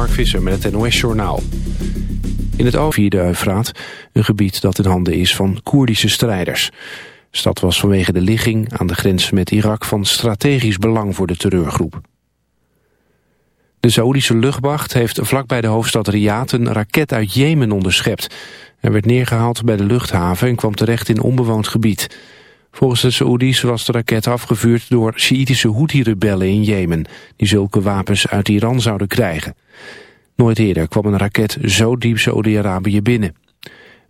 Mark Visser met het NOS-journaal. In het vierde Eufraat, een gebied dat in handen is van Koerdische strijders. De stad was vanwege de ligging aan de grens met Irak van strategisch belang voor de terreurgroep. De Saoedische luchtmacht heeft vlakbij de hoofdstad Riyadh een raket uit Jemen onderschept. Hij werd neergehaald bij de luchthaven en kwam terecht in onbewoond gebied. Volgens de Saoedi's was de raket afgevuurd door Sjiitische Houthi-rebellen in Jemen... die zulke wapens uit Iran zouden krijgen. Nooit eerder kwam een raket zo diep Saoedi-Arabië binnen.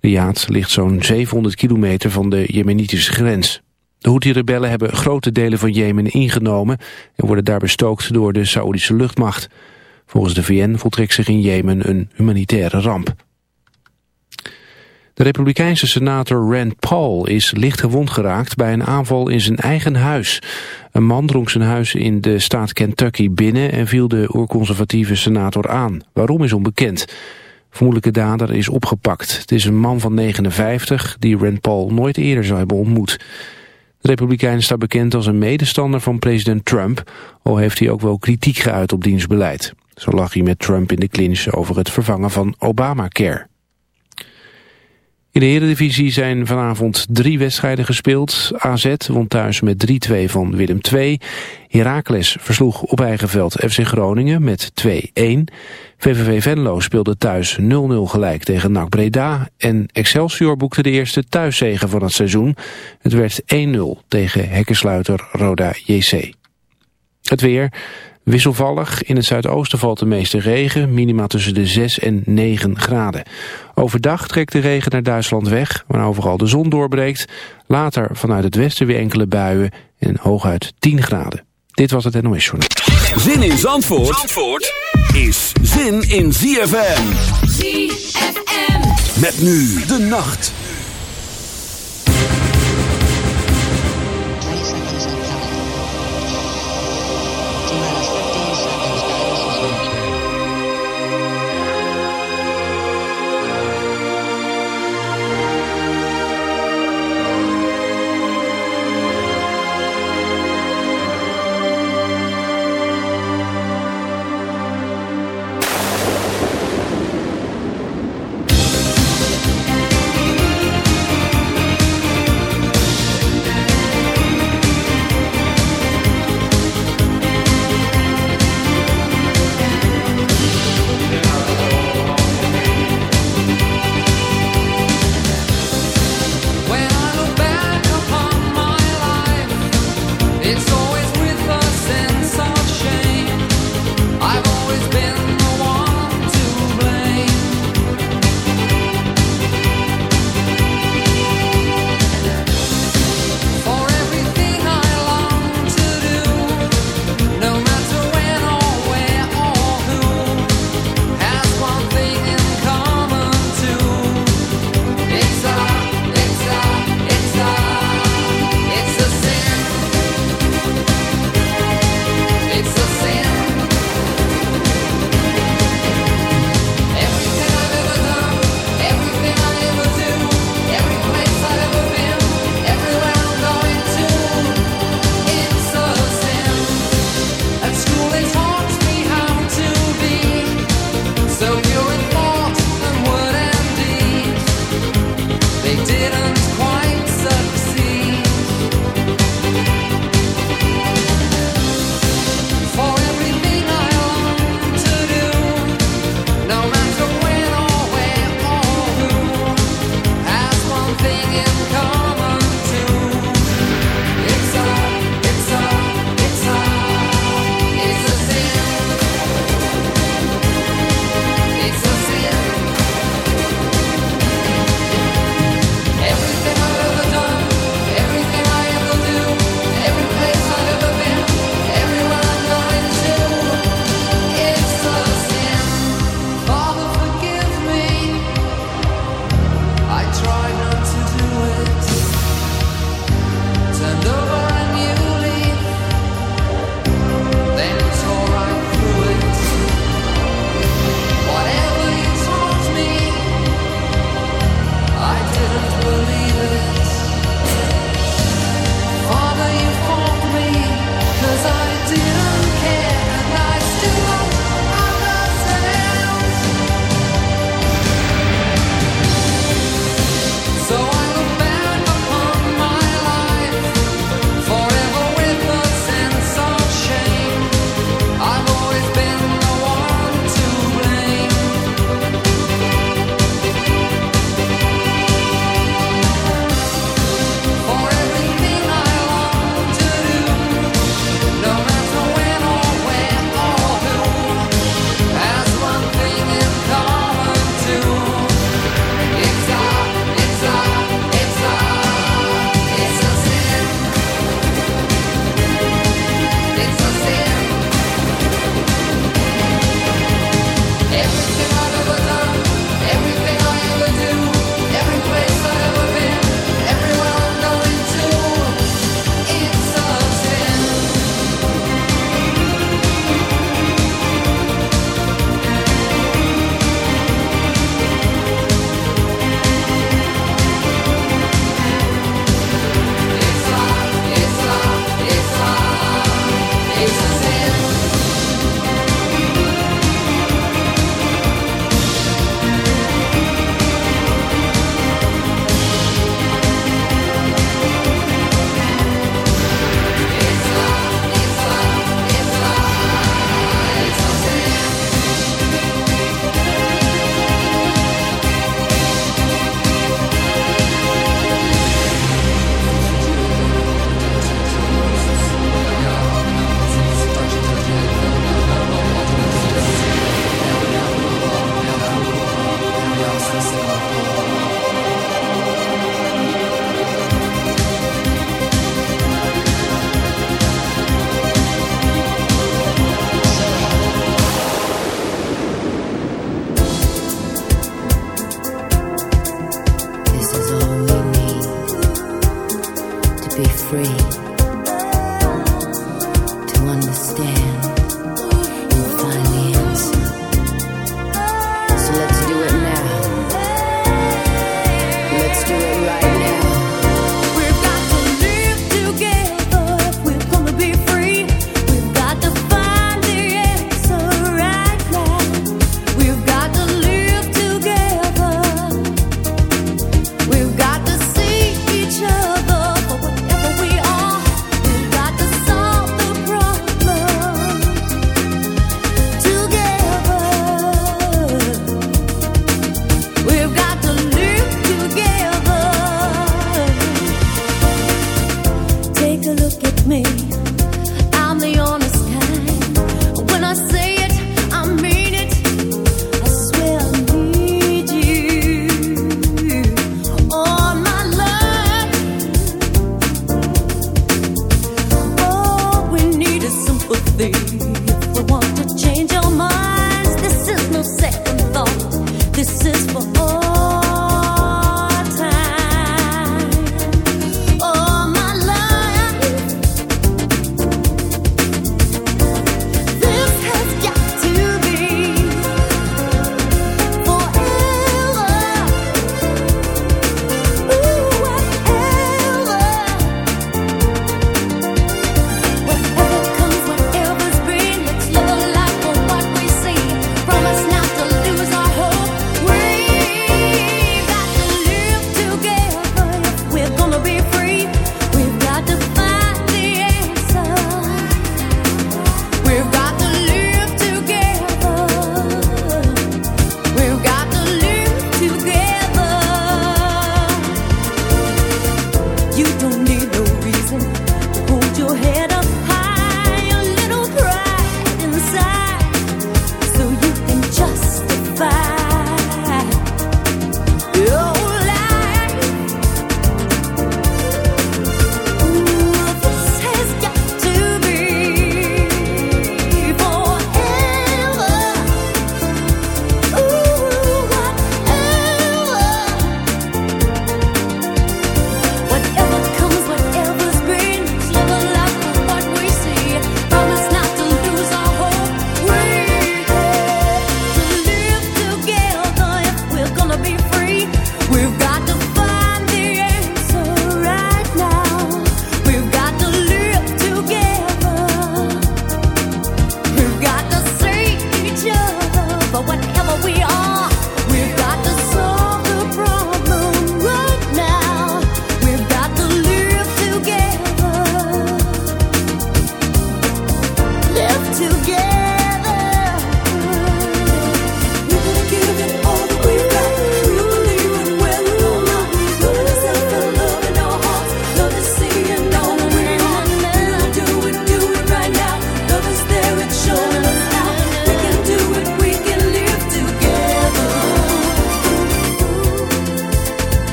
Riyadh ligt zo'n 700 kilometer van de Jemenitische grens. De Houthi-rebellen hebben grote delen van Jemen ingenomen... en worden daar bestookt door de Saoedische luchtmacht. Volgens de VN voltrekt zich in Jemen een humanitaire ramp. De republikeinse senator Rand Paul is licht gewond geraakt bij een aanval in zijn eigen huis. Een man dronk zijn huis in de staat Kentucky binnen en viel de oorconservatieve senator aan. Waarom is onbekend. Vermoedelijke dader is opgepakt. Het is een man van 59 die Rand Paul nooit eerder zou hebben ontmoet. De republikein staat bekend als een medestander van president Trump, al heeft hij ook wel kritiek geuit op diens beleid. Zo lag hij met Trump in de clinch over het vervangen van Obamacare. In de Eredivisie zijn vanavond drie wedstrijden gespeeld. AZ won thuis met 3-2 van Willem II. Heracles versloeg op eigen veld FC Groningen met 2-1. VVV Venlo speelde thuis 0-0 gelijk tegen NAC Breda. En Excelsior boekte de eerste thuiszegen van het seizoen. Het werd 1-0 tegen hekkensluiter Roda JC. Het weer... Wisselvallig, in het zuidoosten valt de meeste regen, minima tussen de 6 en 9 graden. Overdag trekt de regen naar Duitsland weg, waar overal de zon doorbreekt. Later vanuit het westen weer enkele buien en hooguit 10 graden. Dit was het NOS Journal. Zin in Zandvoort, Zandvoort is zin in ZFM. ZFM. Met nu de nacht.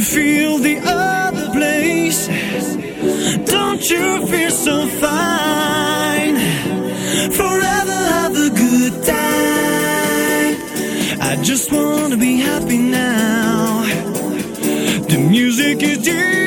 Feel the other places. Don't you feel so fine? Forever have a good time. I just wanna be happy now. The music is deep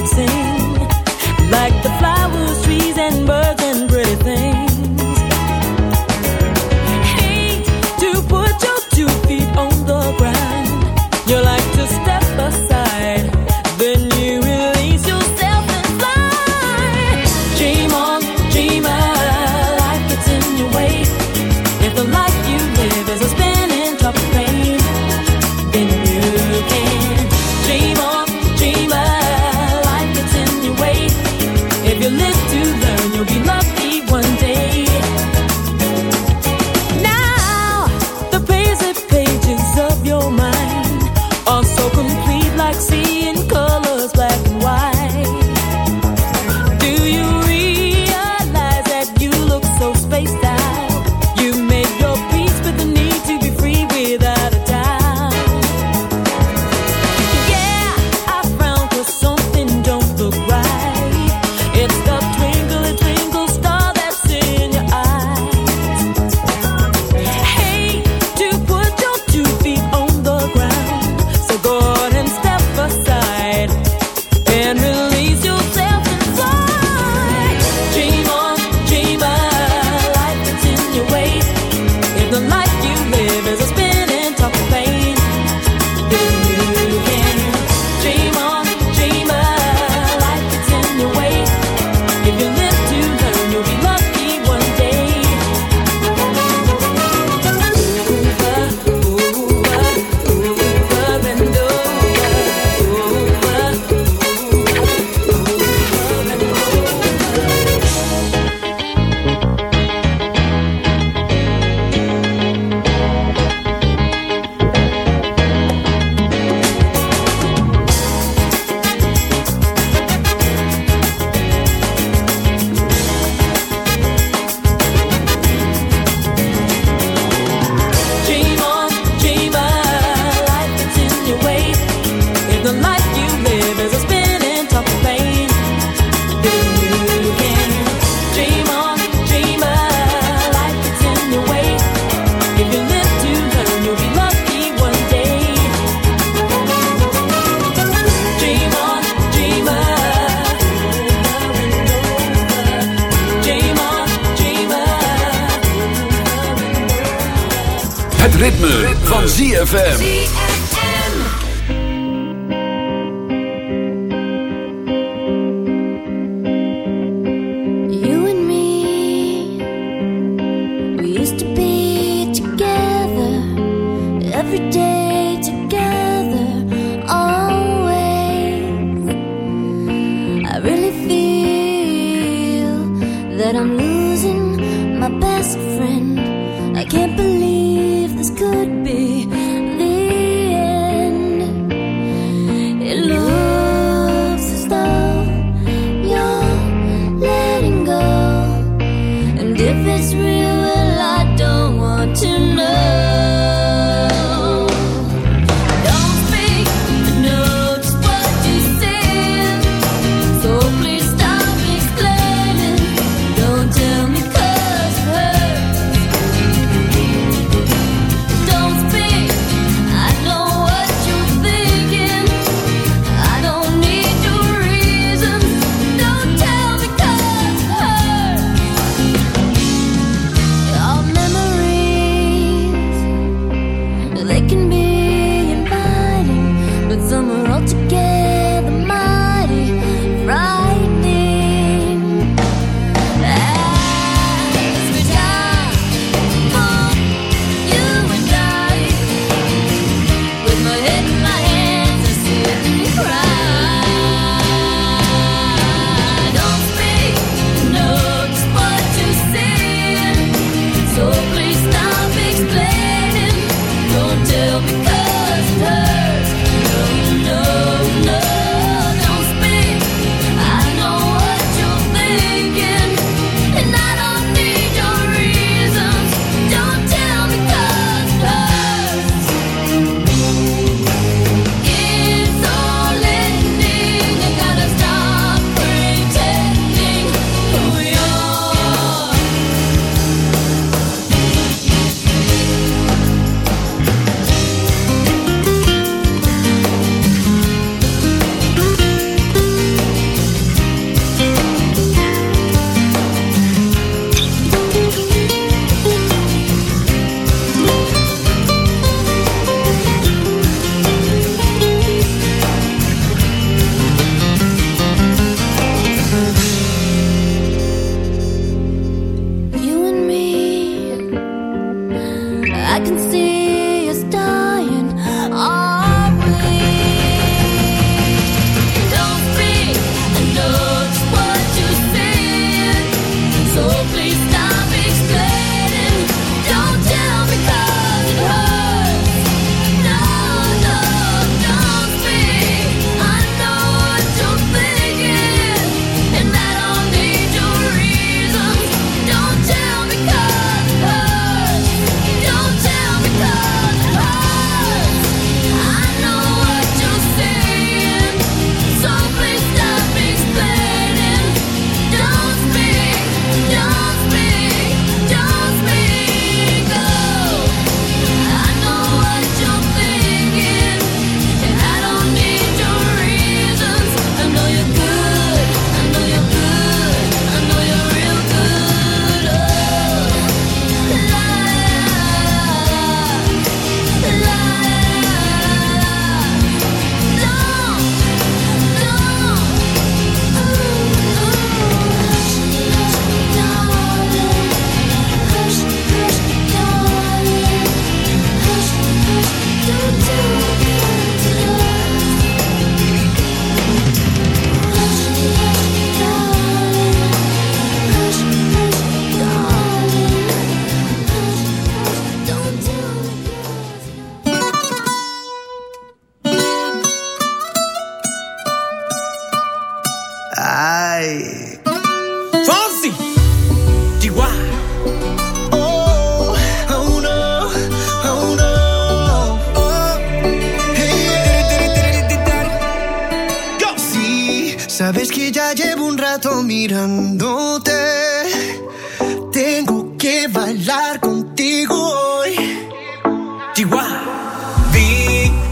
sing like the flowers, trees, and birds.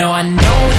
No, I know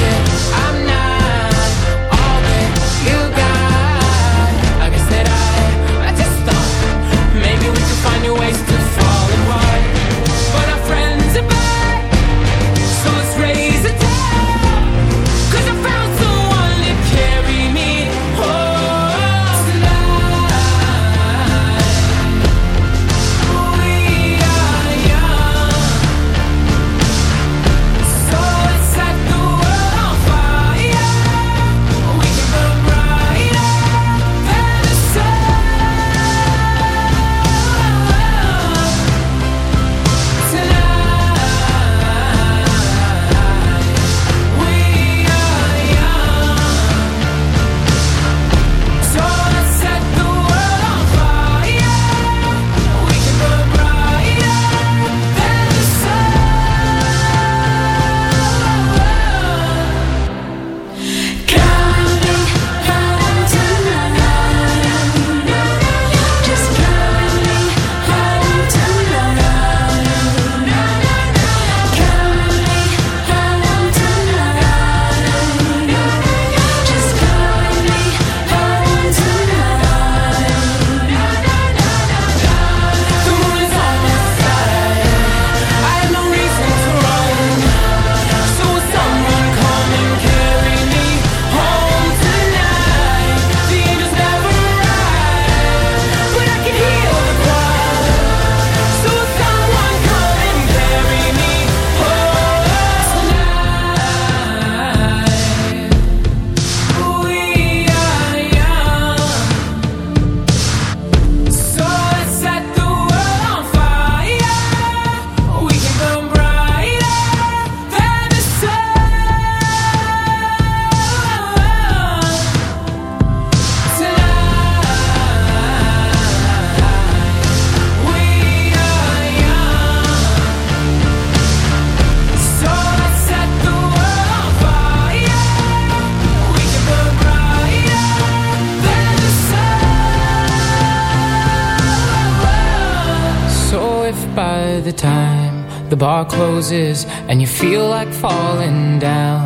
roses and you feel like falling down,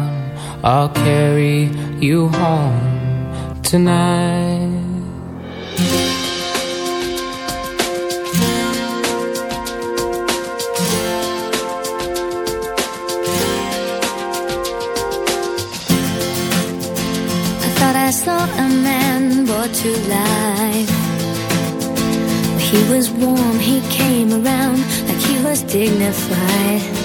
I'll carry you home tonight. I thought I saw a man brought to life. He was warm, he came around like he was dignified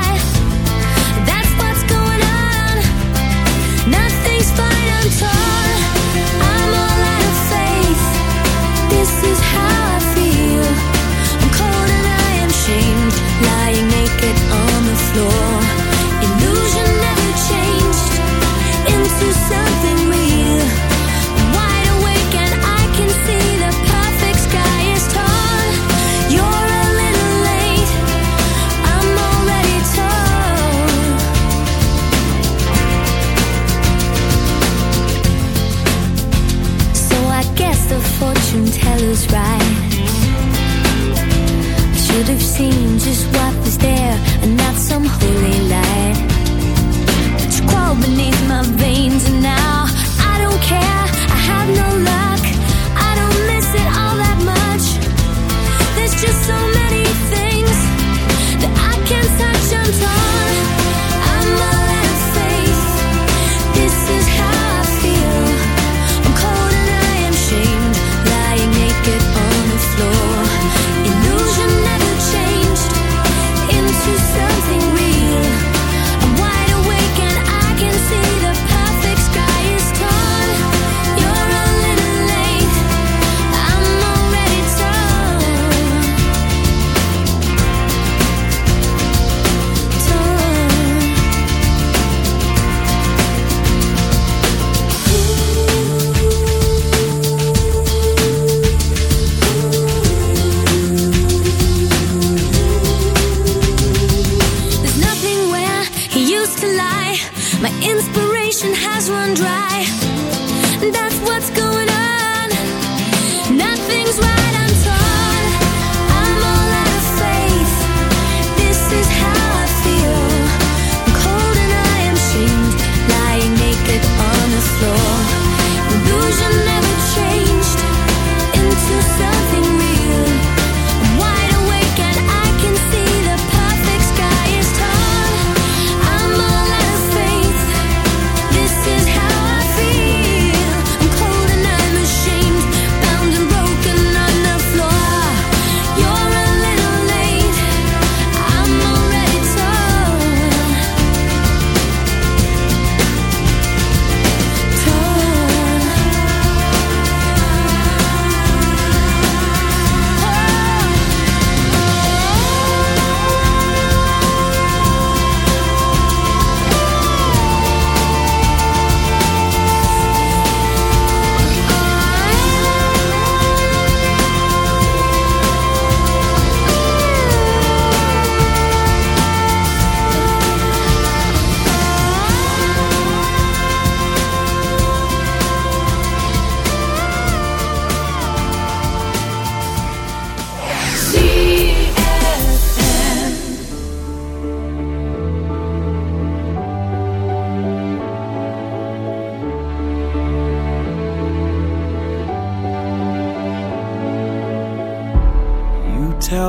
seems just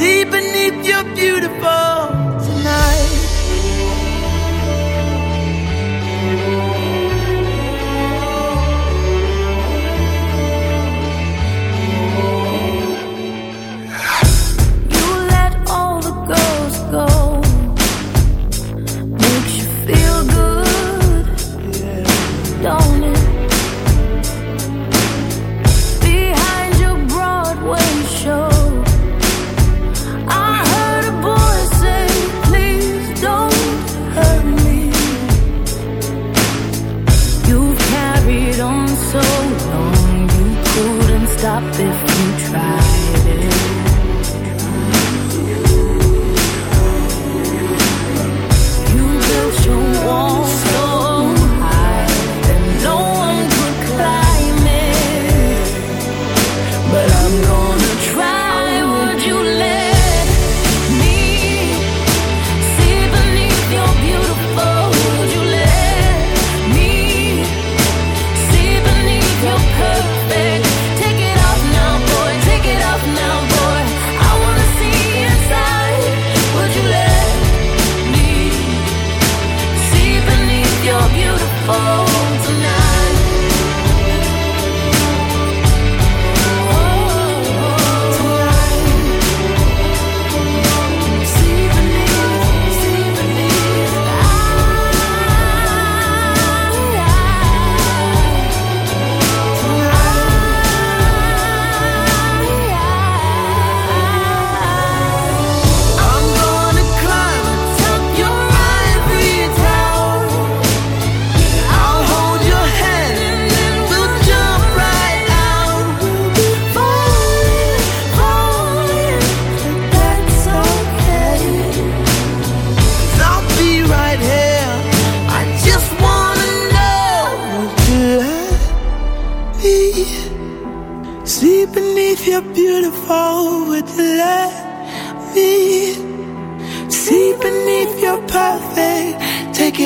see beneath your beautiful tonight.